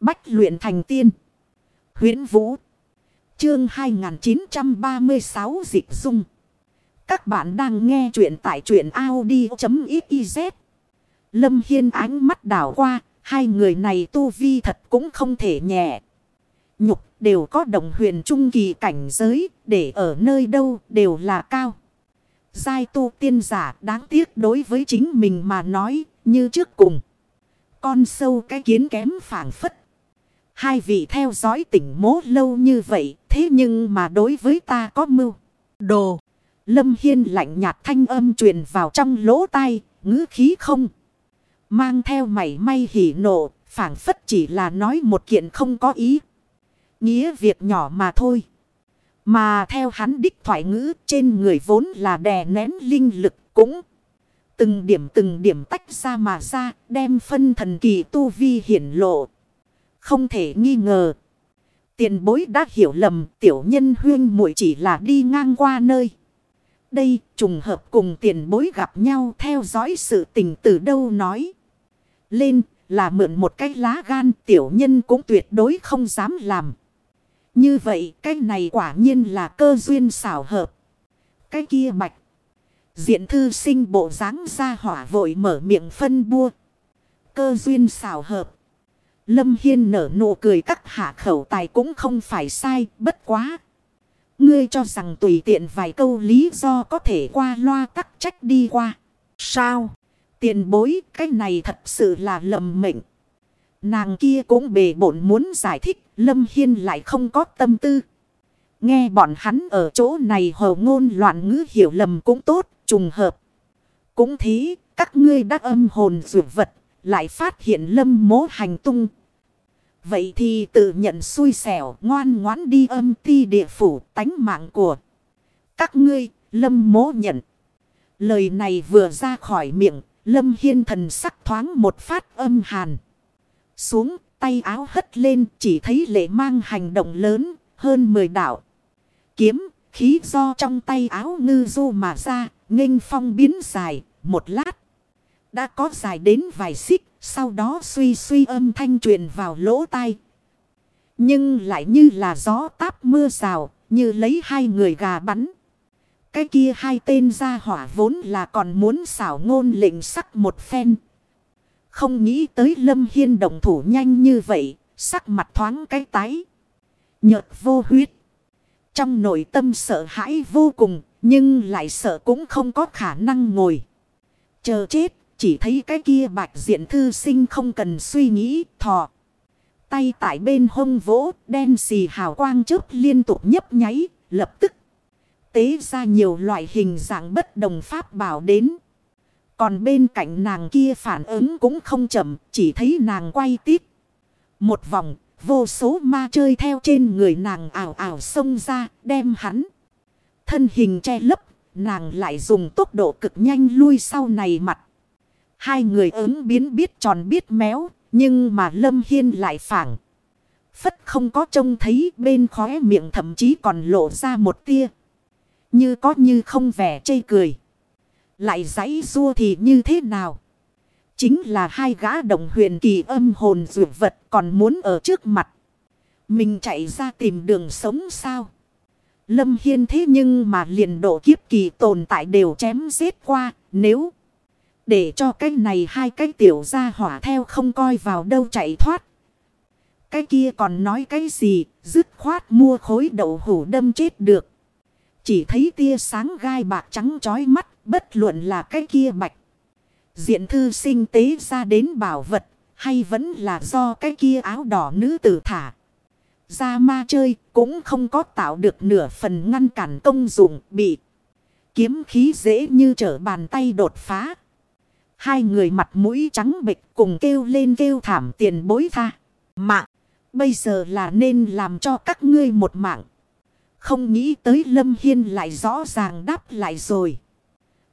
Bách luyện thành tiên. huyễn Vũ. Chương 2936 Dịch Dung. Các bạn đang nghe truyện tại truyện Audi.xyz. Lâm Hiên ánh mắt đảo qua. Hai người này tu vi thật cũng không thể nhẹ. Nhục đều có đồng huyền trung kỳ cảnh giới. Để ở nơi đâu đều là cao. Giai tu tiên giả đáng tiếc đối với chính mình mà nói, như trước cùng. Con sâu cái kiến kém phản phất. Hai vị theo dõi tỉnh mố lâu như vậy, thế nhưng mà đối với ta có mưu. Đồ. Lâm Hiên lạnh nhạt thanh âm truyền vào trong lỗ tai, ngữ khí không. Mang theo mảy may hỉ nộ, phản phất chỉ là nói một kiện không có ý. Nghĩa việc nhỏ mà thôi. Mà theo hắn đích thoại ngữ trên người vốn là đè nén linh lực cũng. Từng điểm từng điểm tách ra mà ra đem phân thần kỳ tu vi hiển lộ. Không thể nghi ngờ. Tiền bối đã hiểu lầm, tiểu nhân huyên muội chỉ là đi ngang qua nơi. Đây, trùng hợp cùng tiền bối gặp nhau theo dõi sự tình từ đâu nói. Lên, là mượn một cái lá gan, tiểu nhân cũng tuyệt đối không dám làm. Như vậy, cái này quả nhiên là cơ duyên xảo hợp. Cái kia bạch. Diện thư sinh bộ dáng ra hỏa vội mở miệng phân bua. Cơ duyên xảo hợp. Lâm Hiên nở nụ cười các hạ khẩu tài cũng không phải sai, bất quá. Ngươi cho rằng tùy tiện vài câu lý do có thể qua loa tắc trách đi qua. Sao? Tiền bối, cái này thật sự là lầm mệnh. Nàng kia cũng bề bổn muốn giải thích, Lâm Hiên lại không có tâm tư. Nghe bọn hắn ở chỗ này hồ ngôn loạn ngữ hiểu lầm cũng tốt, trùng hợp. Cũng thế, các ngươi đã âm hồn rượu vật, lại phát hiện lâm mố hành tung. Vậy thì tự nhận xui xẻo, ngoan ngoãn đi âm ti địa phủ, tánh mạng của các ngươi, lâm mố nhận. Lời này vừa ra khỏi miệng, lâm hiên thần sắc thoáng một phát âm hàn. Xuống, tay áo hất lên, chỉ thấy lệ mang hành động lớn, hơn 10 đạo. Kiếm, khí do trong tay áo ngư du mà ra, nghênh phong biến dài, một lát. Đã có dài đến vài xích, sau đó suy suy âm thanh truyền vào lỗ tai. Nhưng lại như là gió táp mưa rào, như lấy hai người gà bắn. Cái kia hai tên gia hỏa vốn là còn muốn xảo ngôn lệnh sắc một phen. Không nghĩ tới Lâm Hiên động thủ nhanh như vậy, sắc mặt thoáng cái tái. Nhợt vô huyết. Trong nội tâm sợ hãi vô cùng, nhưng lại sợ cũng không có khả năng ngồi. Chờ chết, chỉ thấy cái kia bạch diện thư sinh không cần suy nghĩ, thò. Tay tại bên hông vỗ, đen xì hào quang chớp liên tục nhấp nháy, lập tức. Tế ra nhiều loại hình dạng bất đồng pháp bảo đến. Còn bên cạnh nàng kia phản ứng cũng không chậm, chỉ thấy nàng quay tiếp. Một vòng, vô số ma chơi theo trên người nàng ảo ảo xông ra, đem hắn. Thân hình che lấp, nàng lại dùng tốc độ cực nhanh lui sau này mặt. Hai người ứng biến biết tròn biết méo, nhưng mà Lâm Hiên lại phản. Phất không có trông thấy bên khóe miệng thậm chí còn lộ ra một tia. Như có như không vẻ chây cười. Lại giấy rua thì như thế nào? Chính là hai gã đồng huyền kỳ âm hồn dụ vật còn muốn ở trước mặt. Mình chạy ra tìm đường sống sao? Lâm Hiên thế nhưng mà liền độ kiếp kỳ tồn tại đều chém giết qua. Nếu để cho cái này hai cái tiểu ra hỏa theo không coi vào đâu chạy thoát. Cái kia còn nói cái gì, dứt khoát mua khối đậu hủ đâm chết được. Chỉ thấy tia sáng gai bạc trắng chói mắt, bất luận là cái kia bạch. Diện thư sinh tế ra đến bảo vật, hay vẫn là do cái kia áo đỏ nữ tử thả. Ra ma chơi, cũng không có tạo được nửa phần ngăn cản công dụng bị. Kiếm khí dễ như trở bàn tay đột phá. Hai người mặt mũi trắng bệch cùng kêu lên kêu thảm tiền bối tha. Mạng, bây giờ là nên làm cho các ngươi một mạng. Không nghĩ tới Lâm Hiên lại rõ ràng đáp lại rồi.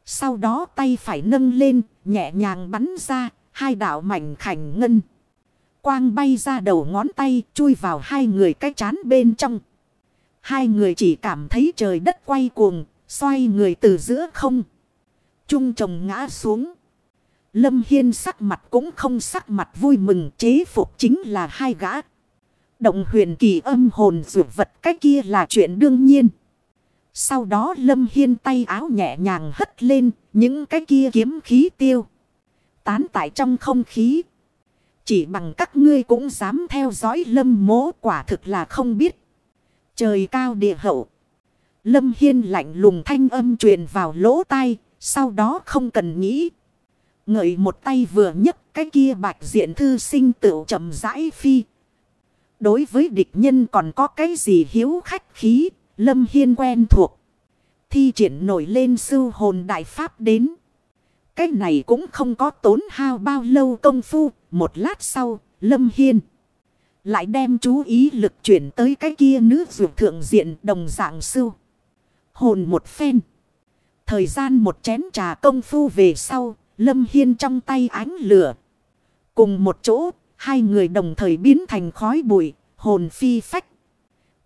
Sau đó tay phải nâng lên, nhẹ nhàng bắn ra, hai đạo mảnh khảnh ngân. Quang bay ra đầu ngón tay, chui vào hai người cái chán bên trong. Hai người chỉ cảm thấy trời đất quay cuồng, xoay người từ giữa không. Trung chồng ngã xuống. Lâm Hiên sắc mặt cũng không sắc mặt vui mừng, chế phục chính là hai gã. Động huyền kỳ âm hồn dụ vật, cái kia là chuyện đương nhiên. Sau đó Lâm Hiên tay áo nhẹ nhàng hất lên, những cái kia kiếm khí tiêu. Tán tại trong không khí. Chỉ bằng các ngươi cũng dám theo dõi lâm mố quả thực là không biết. Trời cao địa hậu. Lâm Hiên lạnh lùng thanh âm truyền vào lỗ tai. Sau đó không cần nghĩ. Ngợi một tay vừa nhấc cái kia bạch diện thư sinh tựu chậm rãi phi. Đối với địch nhân còn có cái gì hiếu khách khí. Lâm Hiên quen thuộc. Thi triển nổi lên sư hồn đại pháp đến. Cái này cũng không có tốn hao bao lâu công phu. Một lát sau, Lâm Hiên. Lại đem chú ý lực chuyển tới cái kia nữ dược thượng diện đồng dạng sư. Hồn một phen. Thời gian một chén trà công phu về sau, Lâm Hiên trong tay ánh lửa. Cùng một chỗ, hai người đồng thời biến thành khói bụi, hồn phi phách.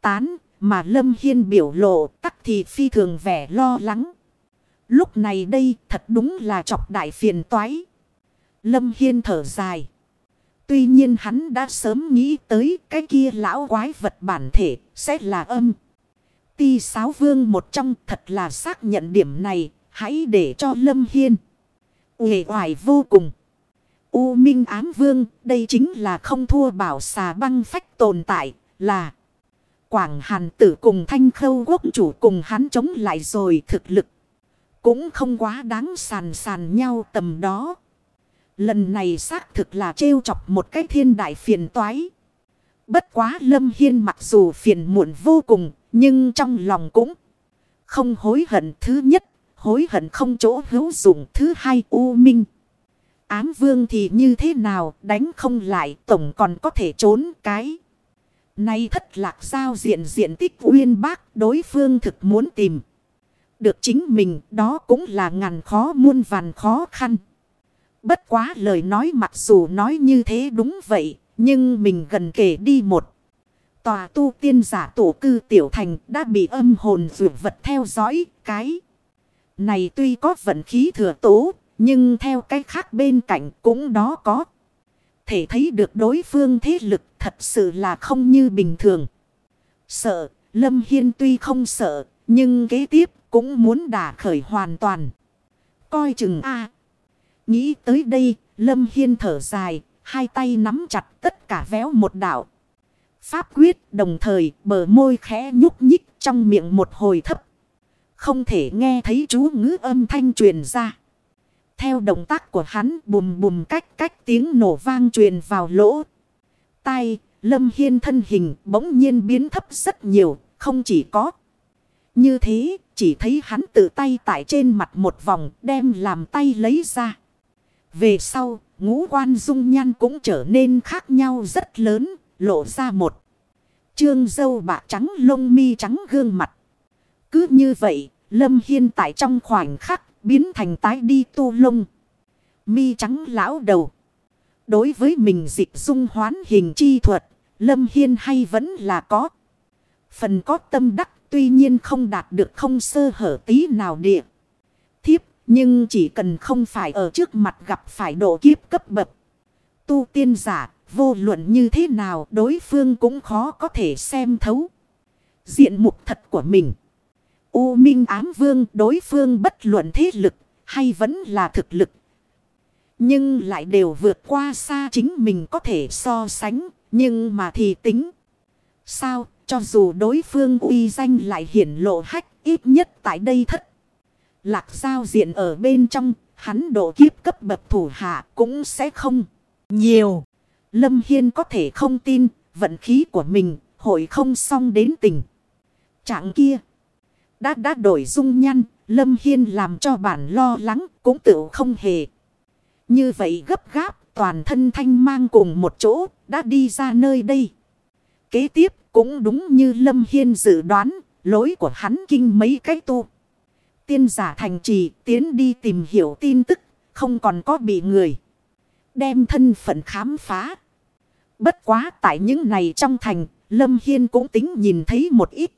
Tán, mà Lâm Hiên biểu lộ tắc thì phi thường vẻ lo lắng. Lúc này đây thật đúng là chọc đại phiền toái. Lâm Hiên thở dài. Tuy nhiên hắn đã sớm nghĩ tới cái kia lão quái vật bản thể sẽ là âm. Ti sáo vương một trong thật là xác nhận điểm này. Hãy để cho Lâm Hiên. Uể hoài vô cùng. U Minh ám vương đây chính là không thua bảo xà băng phách tồn tại là. Quảng Hàn tử cùng thanh khâu quốc chủ cùng hắn chống lại rồi thực lực. Cũng không quá đáng sàn sàn nhau tầm đó. Lần này xác thực là trêu chọc một cái thiên đại phiền toái. Bất quá Lâm Hiên mặc dù phiền muộn vô cùng, nhưng trong lòng cũng không hối hận. Thứ nhất, hối hận không chỗ hữu dụng. Thứ hai, U Minh. Ám vương thì như thế nào, đánh không lại, tổng còn có thể trốn cái. Nay thất lạc sao diện diện tích uyên bác, đối phương thực muốn tìm. Được chính mình, đó cũng là ngàn khó muôn vàn khó khăn. Bất quá lời nói mặc dù nói như thế đúng vậy. Nhưng mình gần kể đi một. Tòa tu tiên giả tổ cư tiểu thành đã bị âm hồn dụ vật theo dõi. Cái này tuy có vận khí thừa tố. Nhưng theo cái khác bên cạnh cũng đó có. Thể thấy được đối phương thế lực thật sự là không như bình thường. Sợ, Lâm Hiên tuy không sợ, nhưng kế tiếp cũng muốn đả khởi hoàn toàn. Coi chừng a Nghĩ tới đây, Lâm Hiên thở dài, hai tay nắm chặt tất cả véo một đạo Pháp quyết đồng thời bờ môi khẽ nhúc nhích trong miệng một hồi thấp. Không thể nghe thấy chú ngữ âm thanh truyền ra. Theo động tác của hắn bùm bùm cách cách tiếng nổ vang truyền vào lỗ. Tai, Lâm Hiên thân hình bỗng nhiên biến thấp rất nhiều, không chỉ có. Như thế, chỉ thấy hắn tự tay tại trên mặt một vòng đem làm tay lấy ra. Về sau, ngũ quan dung nhan cũng trở nên khác nhau rất lớn, lộ ra một. Trương dâu bạc trắng lông mi trắng gương mặt. Cứ như vậy, Lâm Hiên tại trong khoảnh khắc biến thành tái đi tu lông. Mi trắng lão đầu. Đối với mình dịch dung hoán hình chi thuật, Lâm Hiên hay vẫn là có. Phần có tâm đắc tuy nhiên không đạt được không sơ hở tí nào địa. Thiếp nhưng chỉ cần không phải ở trước mặt gặp phải độ kiếp cấp bậc. Tu tiên giả, vô luận như thế nào đối phương cũng khó có thể xem thấu. Diện mục thật của mình. U Minh ám vương đối phương bất luận thế lực hay vẫn là thực lực. Nhưng lại đều vượt qua xa chính mình có thể so sánh. Nhưng mà thì tính. Sao cho dù đối phương uy danh lại hiển lộ hách ít nhất tại đây thất. Lạc giao diện ở bên trong, hắn độ kiếp cấp bậc thủ hạ cũng sẽ không nhiều. Lâm Hiên có thể không tin, vận khí của mình, hội không xong đến tình. Trạng kia, đã đã đổi dung nhăn, Lâm Hiên làm cho bản lo lắng, cũng tự không hề. Như vậy gấp gáp, toàn thân thanh mang cùng một chỗ, đã đi ra nơi đây. Kế tiếp, cũng đúng như Lâm Hiên dự đoán, lối của hắn kinh mấy cái tu tiên giả thành trì tiến đi tìm hiểu tin tức, không còn có bị người. Đem thân phận khám phá. Bất quá tại những này trong thành, Lâm Hiên cũng tính nhìn thấy một ít.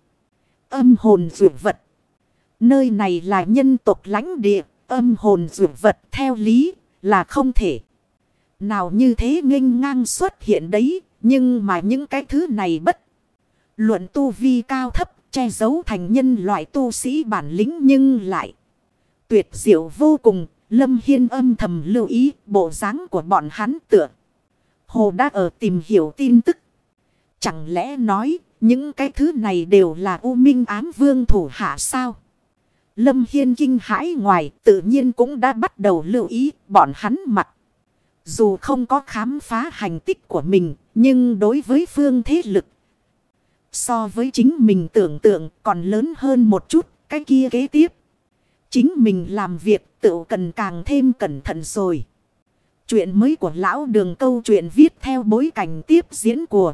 Âm hồn dụ vật. Nơi này là nhân tộc lãnh địa, âm hồn dụ vật theo lý, là không thể. Nào như thế nghênh ngang xuất hiện đấy, nhưng mà những cái thứ này bất. Luận tu vi cao thấp, che giấu thành nhân loại tu sĩ bản lĩnh nhưng lại. Tuyệt diệu vô cùng, Lâm Hiên âm thầm lưu ý bộ dáng của bọn hắn tựa. Hồ đã ở tìm hiểu tin tức. Chẳng lẽ nói những cái thứ này đều là U Minh ám vương thủ hạ sao? Lâm Hiên kinh hãi ngoài tự nhiên cũng đã bắt đầu lưu ý bọn hắn mặt. Dù không có khám phá hành tích của mình, nhưng đối với phương thế lực. So với chính mình tưởng tượng còn lớn hơn một chút, cái kia kế tiếp. Chính mình làm việc tự cần càng thêm cẩn thận rồi. Chuyện mới của lão đường câu chuyện viết theo bối cảnh tiếp diễn của